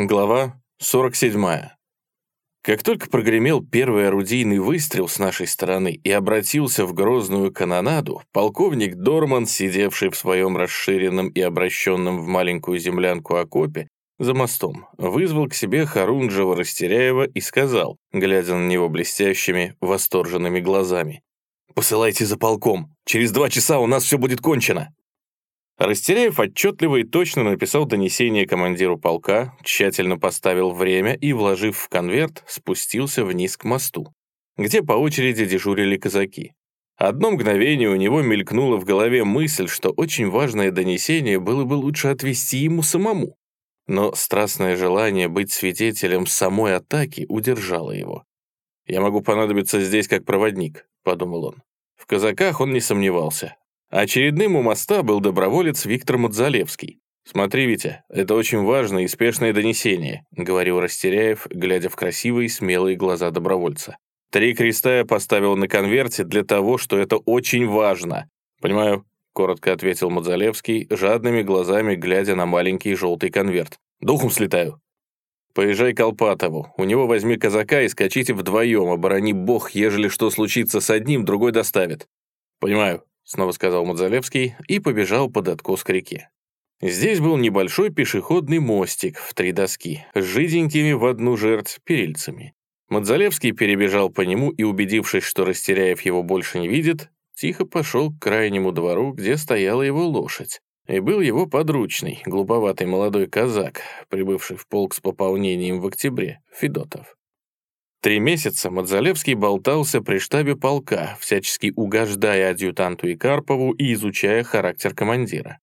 Глава 47. Как только прогремел первый орудийный выстрел с нашей стороны и обратился в грозную канонаду, полковник Дорман, сидевший в своем расширенном и обращенном в маленькую землянку окопе за мостом, вызвал к себе Харунжева Растеряева и сказал, глядя на него блестящими, восторженными глазами, «Посылайте за полком, через два часа у нас все будет кончено». Растеряев отчетливо и точно написал донесение командиру полка, тщательно поставил время и, вложив в конверт, спустился вниз к мосту, где по очереди дежурили казаки. Одно мгновение у него мелькнула в голове мысль, что очень важное донесение было бы лучше отвести ему самому. Но страстное желание быть свидетелем самой атаки удержало его. «Я могу понадобиться здесь как проводник», — подумал он. В казаках он не сомневался. Очередным у моста был доброволец Виктор Мадзалевский. «Смотри, Витя, это очень важное и спешное донесение», — говорил Растеряев, глядя в красивые смелые глаза добровольца. «Три креста я поставил на конверте для того, что это очень важно». «Понимаю», — коротко ответил Мадзалевский, жадными глазами глядя на маленький желтый конверт. «Духом слетаю». «Поезжай к Алпатову, у него возьми казака и скачите вдвоем, оборони бог, ежели что случится с одним, другой доставит». «Понимаю», снова сказал Мадзалевский и побежал под откос к реке. Здесь был небольшой пешеходный мостик в три доски с жиденькими в одну жертв перильцами. Мадзалевский перебежал по нему и, убедившись, что Растеряев его больше не видит, тихо пошел к крайнему двору, где стояла его лошадь. И был его подручный, глуповатый молодой казак, прибывший в полк с пополнением в октябре, Федотов. Три месяца Мадзалевский болтался при штабе полка, всячески угождая адъютанту и Карпову и изучая характер командира.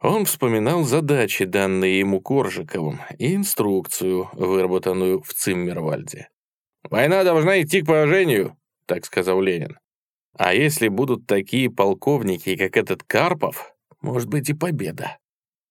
Он вспоминал задачи, данные ему Коржиковым, и инструкцию, выработанную в Циммервальде. «Война должна идти к поражению», — так сказал Ленин. «А если будут такие полковники, как этот Карпов, может быть и победа».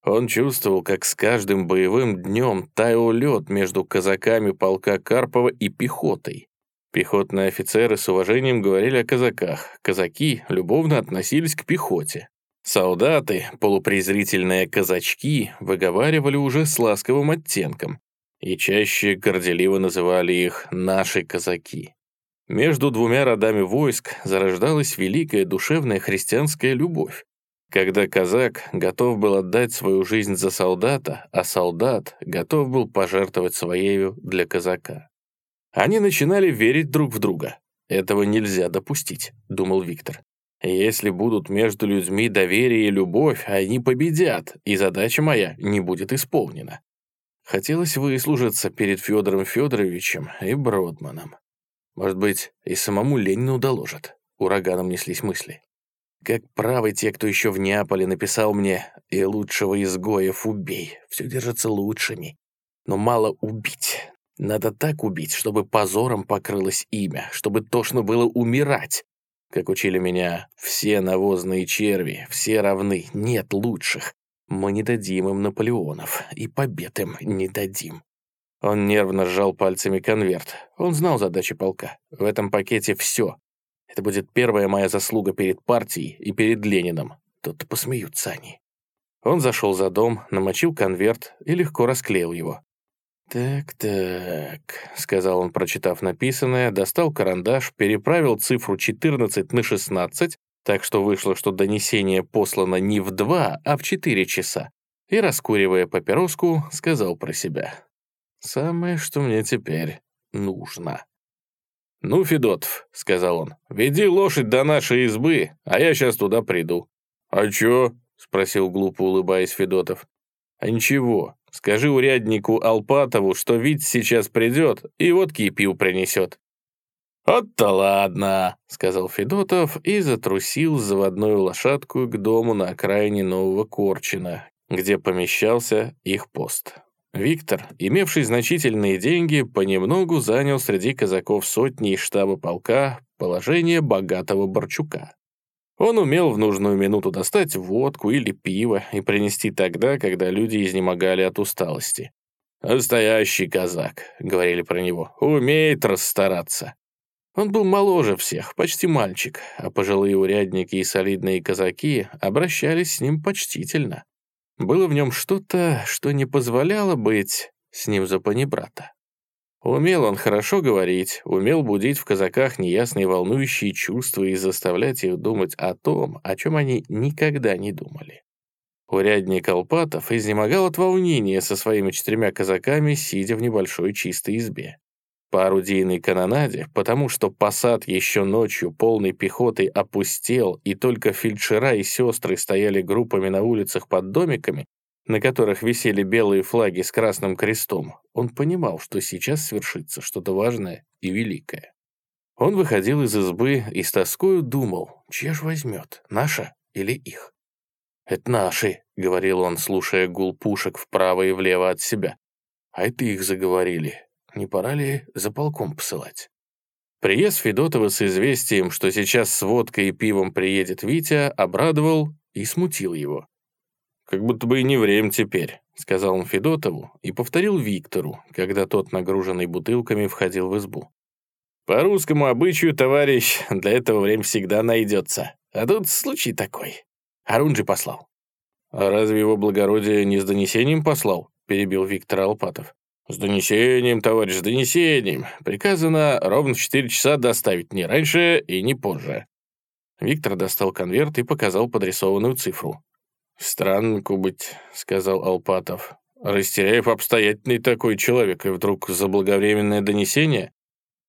Он чувствовал, как с каждым боевым днем таял лед между казаками полка Карпова и пехотой. Пехотные офицеры с уважением говорили о казаках, казаки любовно относились к пехоте. Солдаты, полупрезрительные казачки, выговаривали уже с ласковым оттенком и чаще горделиво называли их «наши казаки». Между двумя родами войск зарождалась великая душевная христианская любовь, когда казак готов был отдать свою жизнь за солдата, а солдат готов был пожертвовать своею для казака. Они начинали верить друг в друга. «Этого нельзя допустить», — думал Виктор. «Если будут между людьми доверие и любовь, они победят, и задача моя не будет исполнена». Хотелось выслужиться перед Федором Федоровичем и Бродманом. Может быть, и самому Ленину доложат. Ураганом неслись мысли. Как правы те, кто еще в Неаполе написал мне «И лучшего изгоев убей, все держится лучшими». Но мало убить. Надо так убить, чтобы позором покрылось имя, чтобы тошно было умирать. Как учили меня, все навозные черви, все равны, нет лучших. Мы не дадим им Наполеонов, и побед им не дадим. Он нервно сжал пальцами конверт. Он знал задачи полка. В этом пакете все. Это будет первая моя заслуга перед партией и перед Лениным. Тут посмеются они. Он зашел за дом, намочил конверт и легко расклеил его. «Так-так», — сказал он, прочитав написанное, достал карандаш, переправил цифру 14 на 16, так что вышло, что донесение послано не в два, а в четыре часа, и, раскуривая папироску, сказал про себя. «Самое, что мне теперь нужно». «Ну, Федотов», — сказал он, — «веди лошадь до нашей избы, а я сейчас туда приду». «А чё?» — спросил глупо улыбаясь Федотов. «А ничего, скажи уряднику Алпатову, что Вить сейчас придет и водки и пил принесет». «Вот-то ладно», — сказал Федотов и затрусил заводную лошадку к дому на окраине Нового Корчина, где помещался их пост. Виктор, имевший значительные деньги, понемногу занял среди казаков сотни из штаба полка положение богатого Борчука. Он умел в нужную минуту достать водку или пиво и принести тогда, когда люди изнемогали от усталости. «Настоящий казак», — говорили про него, — «умеет расстараться». Он был моложе всех, почти мальчик, а пожилые урядники и солидные казаки обращались с ним почтительно. Было в нем что-то, что не позволяло быть с ним за панибрата. Умел он хорошо говорить, умел будить в казаках неясные волнующие чувства и заставлять их думать о том, о чем они никогда не думали. Урядник Алпатов изнемогал от волнения со своими четырьмя казаками, сидя в небольшой чистой избе. По орудийной канонаде, потому что посад еще ночью полной пехотой опустел, и только фельдшера и сестры стояли группами на улицах под домиками, на которых висели белые флаги с красным крестом, он понимал, что сейчас свершится что-то важное и великое. Он выходил из избы и с тоскою думал, чья ж возьмет, наша или их? «Это наши», — говорил он, слушая гул пушек вправо и влево от себя. «А это их заговорили. Не пора ли за полком посылать?» Приезд Федотова с известием, что сейчас с водкой и пивом приедет Витя, обрадовал и смутил его. «Как будто бы и не время теперь», — сказал он Федотову и повторил Виктору, когда тот, нагруженный бутылками, входил в избу. «По русскому обычаю, товарищ, для этого время всегда найдется. А тут случай такой. Арунджи послал». «А разве его благородие не с донесением послал?» — перебил Виктор Алпатов. «С донесением, товарищ, с донесением. Приказано ровно в четыре часа доставить не раньше и не позже». Виктор достал конверт и показал подрисованную цифру. «Странно, Кубыть», — сказал Алпатов. «Растеряев обстоятельный такой человек, и вдруг заблаговременное донесение?»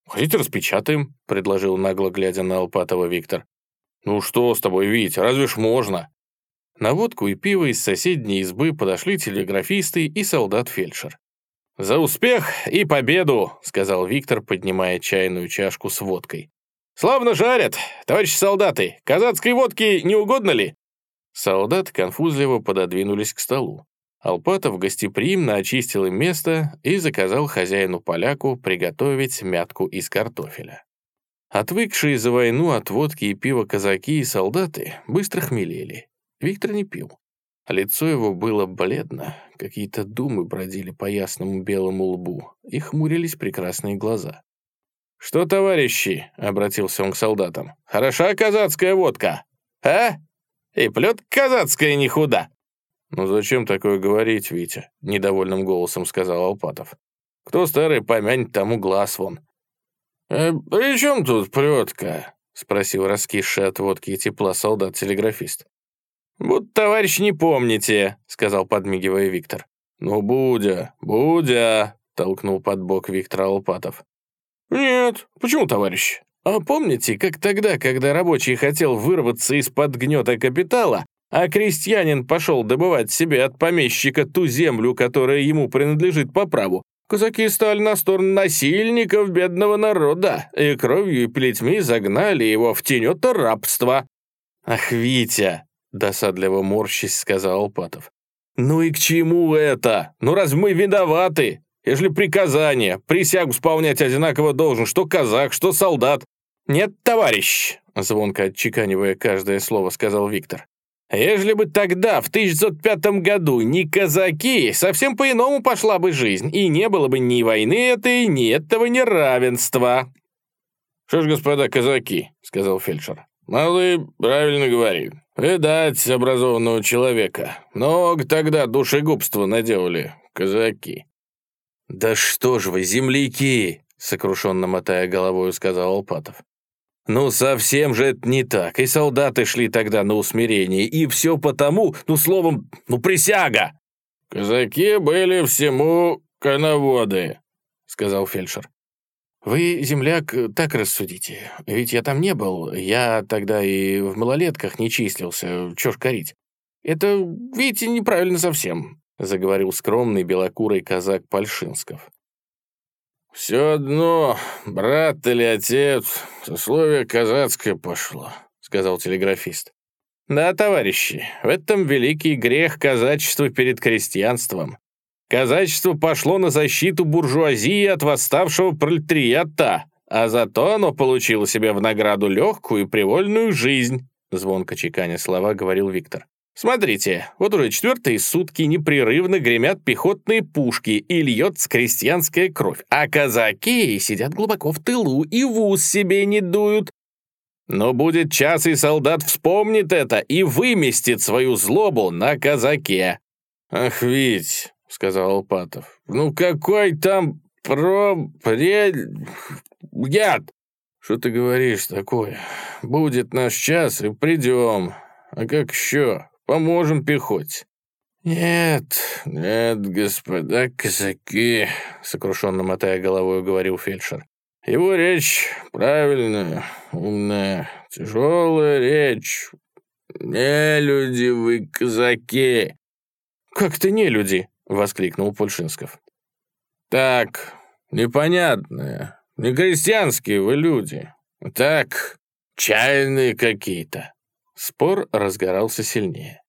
«Хотите, распечатаем?» — предложил нагло, глядя на Алпатова Виктор. «Ну что с тобой, Вить, разве ж можно?» На водку и пиво из соседней избы подошли телеграфисты и солдат-фельдшер. «За успех и победу!» — сказал Виктор, поднимая чайную чашку с водкой. «Славно жарят! Товарищи солдаты, казацкой водки не угодно ли?» Солдаты конфузливо пододвинулись к столу. Алпатов гостеприимно очистил им место и заказал хозяину-поляку приготовить мятку из картофеля. Отвыкшие за войну от водки и пива казаки и солдаты быстро хмелели. Виктор не пил. Лицо его было бледно, какие-то думы бродили по ясному белому лбу, и хмурились прекрасные глаза. «Что, товарищи?» — обратился он к солдатам. «Хороша казацкая водка, а? И плет казацкая не худа!» «Ну зачем такое говорить, Витя?» — недовольным голосом сказал Алпатов. «Кто старый помянет, тому глаз вон. «Э, «При чем тут плетка?» — спросил раскисший от водки и тепла солдат-телеграфист. «Будто, товарищ, не помните», — сказал, подмигивая Виктор. «Ну, Будя, Будя», — толкнул под бок Виктор Алпатов. «Нет, почему, товарищ? А помните, как тогда, когда рабочий хотел вырваться из-под гнета капитала, а крестьянин пошел добывать себе от помещика ту землю, которая ему принадлежит по праву, Казаки стали на сторону насильников бедного народа и кровью и плетьми загнали его в тенета рабства. «Ах, Витя!» — досадливо морщись сказал Алпатов. «Ну и к чему это? Ну разве мы виноваты? Ежели приказание, присягу исполнять одинаково должен, что казак, что солдат». «Нет, товарищ!» — звонко отчеканивая каждое слово, сказал Виктор. Ежели бы тогда, в 1905 году, не казаки, совсем по-иному пошла бы жизнь, и не было бы ни войны этой, ни этого неравенства». «Что ж, господа казаки», — сказал фельдшер, — «малый правильно говорит. Видать образованного человека. Много тогда душегубства наделали казаки». «Да что ж вы, земляки!» — сокрушенно мотая головой, сказал Алпатов. Ну, совсем же это не так. И солдаты шли тогда на усмирение. И все потому, ну, словом, ну, присяга. Казаки были всему коноводы, сказал фельдшер. «Вы, земляк, так рассудите. Ведь я там не был. Я тогда и в малолетках не числился. Чё ж корить? Это, видите, неправильно совсем», — заговорил скромный белокурый казак Пальшинсков. «Все одно, брат или отец, сословие казацкое пошло», — сказал телеграфист. «Да, товарищи, в этом великий грех казачества перед крестьянством. Казачество пошло на защиту буржуазии от восставшего пролетариата, а зато оно получило себе в награду легкую и привольную жизнь», — звонко чеканя слова говорил Виктор. Смотрите, вот уже четвертые сутки непрерывно гремят пехотные пушки и льется крестьянская кровь, а казаки сидят глубоко в тылу и в ус себе не дуют. Но будет час, и солдат вспомнит это и выместит свою злобу на казаке. «Ах, ведь, сказал Алпатов. «Ну какой там про... пре... яд?» «Что ты говоришь такое? Будет наш час и придем. А как еще? Поможем пехоте». «Нет, нет, господа казаки», — сокрушенно мотая головой, говорил фельдшер. «Его речь правильная, умная, тяжелая речь. Не люди вы, казаки!» «Как ты не люди?» — воскликнул Пульшинсков. «Так, непонятные, не крестьянские вы люди. Так, чайные какие-то». Спор разгорался сильнее.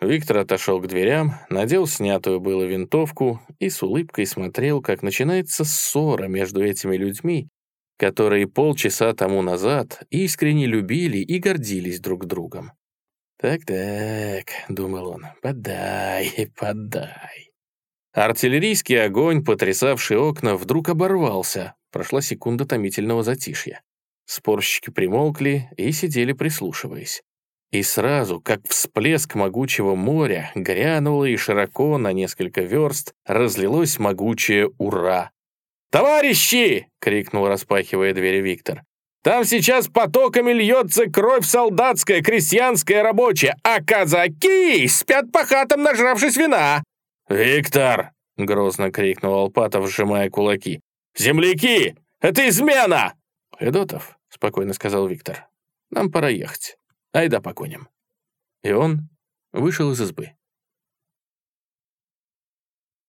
Виктор отошел к дверям, надел снятую было винтовку и с улыбкой смотрел, как начинается ссора между этими людьми, которые полчаса тому назад искренне любили и гордились друг другом. «Так-так», — думал он, — «подай, подай». Артиллерийский огонь, потрясавший окна, вдруг оборвался. Прошла секунда томительного затишья. Спорщики примолкли и сидели прислушиваясь. И сразу, как всплеск могучего моря, грянуло и широко на несколько верст разлилось могучее «Ура!». «Товарищи!» — крикнул, распахивая двери Виктор. «Там сейчас потоками льется кровь солдатская, крестьянская, рабочая, а казаки спят по хатам, нажравшись вина!» «Виктор!» — грозно крикнул Алпатов, сжимая кулаки. «Земляки! Это измена!» «Федотов», — спокойно сказал Виктор, — «нам пора ехать». Айда погоним». И он вышел из избы.